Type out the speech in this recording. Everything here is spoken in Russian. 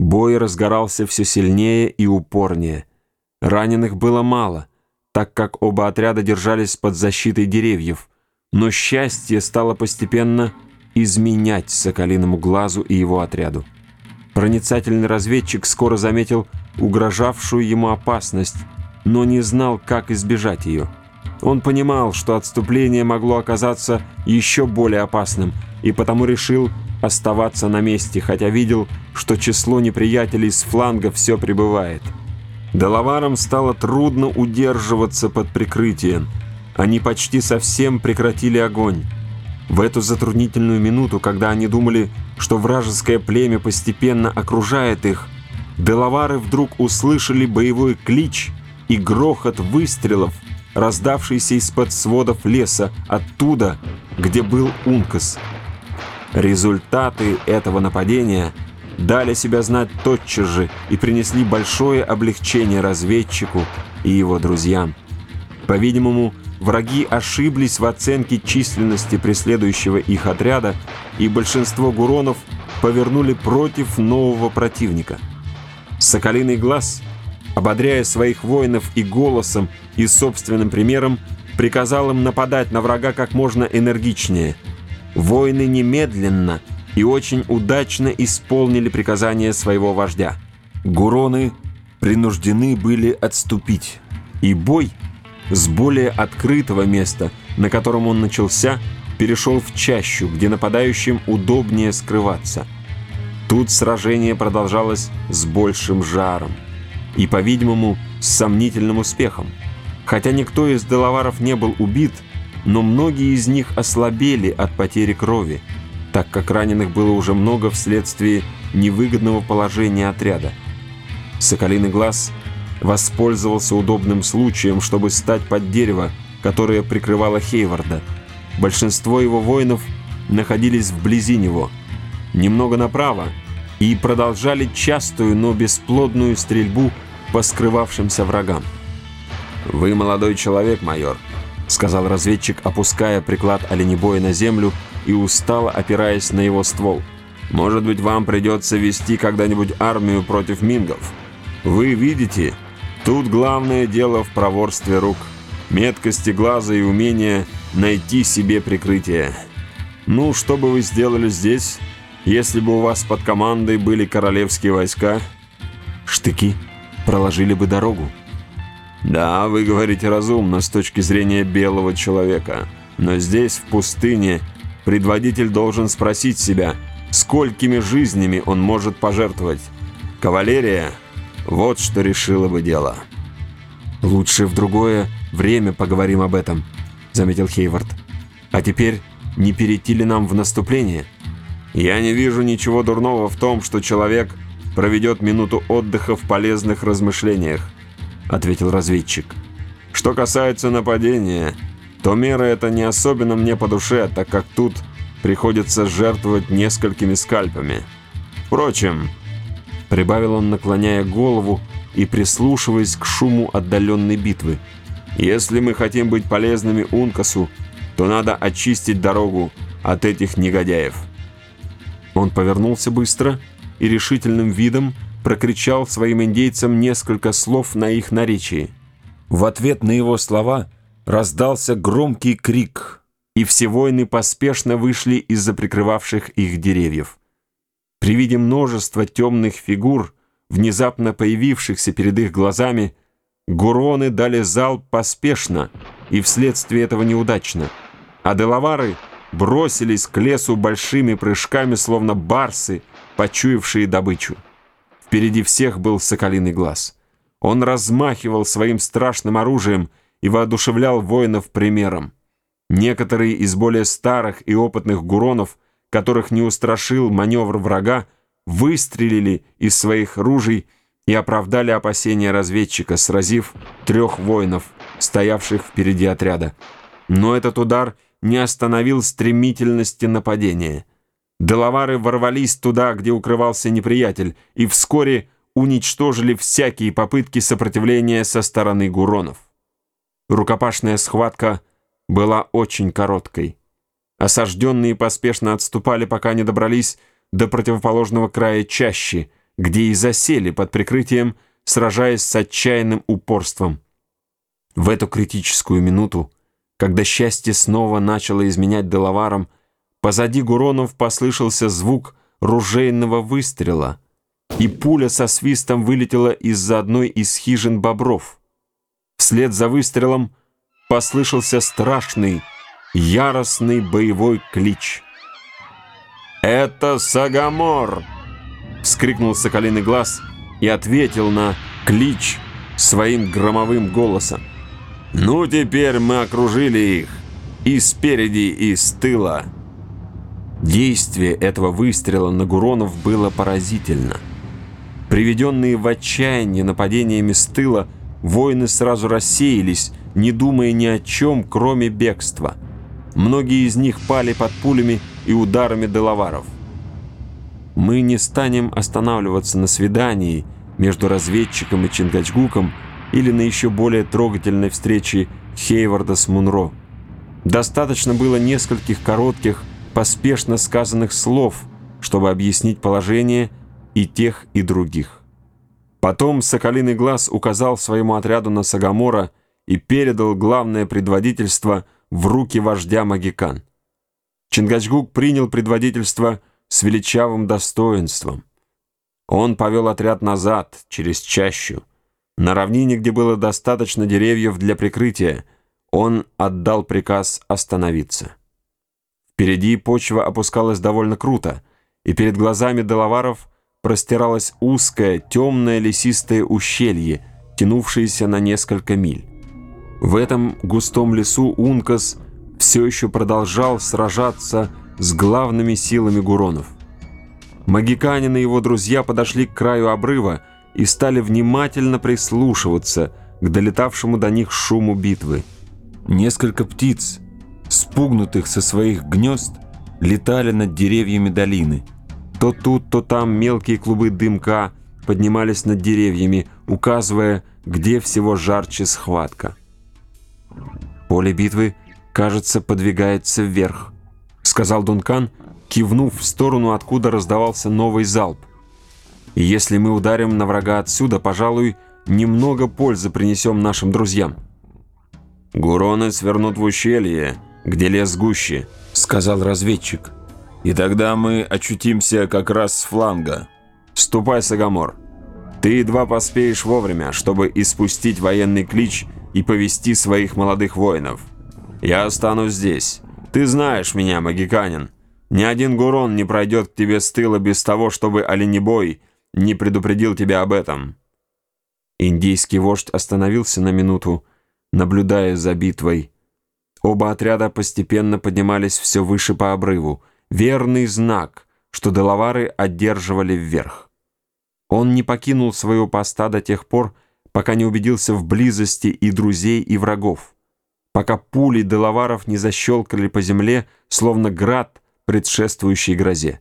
Бой разгорался все сильнее и упорнее. Раненых было мало, так как оба отряда держались под защитой деревьев, но счастье стало постепенно изменять Соколиному глазу и его отряду. Проницательный разведчик скоро заметил угрожавшую ему опасность, но не знал, как избежать ее. Он понимал, что отступление могло оказаться еще более опасным, и потому решил оставаться на месте, хотя видел, что число неприятелей с фланга все прибывает. Делаварам стало трудно удерживаться под прикрытием. Они почти совсем прекратили огонь. В эту затруднительную минуту, когда они думали, что вражеское племя постепенно окружает их, Делавары вдруг услышали боевой клич и грохот выстрелов, раздавшийся из-под сводов леса, оттуда, где был Ункас. Результаты этого нападения дали себя знать тотчас же и принесли большое облегчение разведчику и его друзьям. По-видимому, враги ошиблись в оценке численности преследующего их отряда, и большинство гуронов повернули против нового противника. Соколиный глаз, ободряя своих воинов и голосом, и собственным примером, приказал им нападать на врага как можно энергичнее – Воины немедленно и очень удачно исполнили приказания своего вождя. Гуроны принуждены были отступить, и бой с более открытого места, на котором он начался, перешел в чащу, где нападающим удобнее скрываться. Тут сражение продолжалось с большим жаром и, по-видимому, с сомнительным успехом. Хотя никто из деловаров не был убит – но многие из них ослабели от потери крови, так как раненых было уже много вследствие невыгодного положения отряда. Соколиный глаз воспользовался удобным случаем, чтобы стать под дерево, которое прикрывало Хейварда. Большинство его воинов находились вблизи него, немного направо, и продолжали частую, но бесплодную стрельбу по скрывавшимся врагам. «Вы молодой человек, майор», сказал разведчик, опуская приклад оленебоя на землю и устало опираясь на его ствол. «Может быть, вам придется вести когда-нибудь армию против мингов? Вы видите, тут главное дело в проворстве рук, меткости глаза и умение найти себе прикрытие. Ну, что бы вы сделали здесь, если бы у вас под командой были королевские войска? Штыки проложили бы дорогу. Да, вы говорите разумно с точки зрения белого человека. Но здесь, в пустыне, предводитель должен спросить себя, сколькими жизнями он может пожертвовать. Кавалерия – вот что решила бы дело. «Лучше в другое время поговорим об этом», – заметил Хейвард. «А теперь не перейти ли нам в наступление?» «Я не вижу ничего дурного в том, что человек проведет минуту отдыха в полезных размышлениях ответил разведчик. «Что касается нападения, то мера эта не особенно мне по душе, так как тут приходится жертвовать несколькими скальпами. Впрочем, прибавил он, наклоняя голову и прислушиваясь к шуму отдаленной битвы, если мы хотим быть полезными Ункасу, то надо очистить дорогу от этих негодяев. Он повернулся быстро и решительным видом прокричал своим индейцам несколько слов на их наречии. В ответ на его слова раздался громкий крик, и все воины поспешно вышли из-за прикрывавших их деревьев. При виде множества темных фигур, внезапно появившихся перед их глазами, гуроны дали залп поспешно и вследствие этого неудачно, а делавары бросились к лесу большими прыжками, словно барсы, почуявшие добычу. Впереди всех был соколиный глаз. Он размахивал своим страшным оружием и воодушевлял воинов примером. Некоторые из более старых и опытных гуронов, которых не устрашил маневр врага, выстрелили из своих ружей и оправдали опасения разведчика, сразив трех воинов, стоявших впереди отряда. Но этот удар не остановил стремительности нападения. Делавары ворвались туда, где укрывался неприятель, и вскоре уничтожили всякие попытки сопротивления со стороны гуронов. Рукопашная схватка была очень короткой. Осажденные поспешно отступали, пока не добрались до противоположного края чащи, где и засели под прикрытием, сражаясь с отчаянным упорством. В эту критическую минуту, когда счастье снова начало изменять Делаваром, позади Гуронов послышался звук ружейного выстрела, и пуля со свистом вылетела из-за одной из хижин бобров. Вслед за выстрелом послышался страшный, яростный боевой клич. «Это Сагамор!» — вскрикнул Соколиный Глаз и ответил на клич своим громовым голосом. «Ну, теперь мы окружили их и спереди, и с тыла». Действие этого выстрела на Гуронов было поразительно. Приведенные в отчаяние нападениями с тыла, воины сразу рассеялись, не думая ни о чем, кроме бегства. Многие из них пали под пулями и ударами деловаров. Мы не станем останавливаться на свидании между разведчиком и Чингачгуком или на еще более трогательной встрече Хейварда с Мунро. Достаточно было нескольких коротких, поспешно сказанных слов, чтобы объяснить положение и тех, и других. Потом Соколиный Глаз указал своему отряду на Сагамора и передал главное предводительство в руки вождя Магикан. Чингачгук принял предводительство с величавым достоинством. Он повел отряд назад, через чащу. На равнине, где было достаточно деревьев для прикрытия, он отдал приказ остановиться. Впереди почва опускалась довольно круто, и перед глазами Делаваров простиралось узкое, темное лесистое ущелье, тянувшееся на несколько миль. В этом густом лесу Ункас все еще продолжал сражаться с главными силами Гуронов. Магиканин и его друзья подошли к краю обрыва и стали внимательно прислушиваться к долетавшему до них шуму битвы. Несколько птиц, спугнутых со своих гнезд, летали над деревьями долины. То тут, то там мелкие клубы дымка поднимались над деревьями, указывая, где всего жарче схватка. Поле битвы, кажется, подвигается вверх, сказал Дункан, кивнув в сторону, откуда раздавался новый залп. Если мы ударим на врага отсюда, пожалуй, немного пользы принесем нашим друзьям. Гуроны свернут в ущелье, где лес гуще», — сказал разведчик. «И тогда мы очутимся как раз с фланга. Ступай, Сагамор. Ты едва поспеешь вовремя, чтобы испустить военный клич и повести своих молодых воинов. Я останусь здесь. Ты знаешь меня, магиканин. Ни один гурон не пройдет к тебе с тыла без того, чтобы оленебой не предупредил тебя об этом». Индийский вождь остановился на минуту, наблюдая за битвой, Оба отряда постепенно поднимались все выше по обрыву. Верный знак, что делавары одерживали вверх. Он не покинул своего поста до тех пор, пока не убедился в близости и друзей, и врагов. Пока пули делаваров не защелкали по земле, словно град, предшествующий грозе.